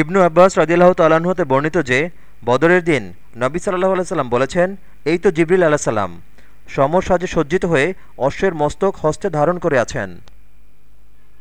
ইবনু আব্বাস রদিল্লাহ তাল্লাহ্ন হতে বর্ণিত যে, বদরের দিন নবী সাল্লাহ আলাইসাল্লাম বলেছেন, এই তো জিবরিল আলাহ সাল্লাম সমর সাজে সজ্জিত হয়ে অশ্বের মস্তক হস্তে ধারণ করে আছেন।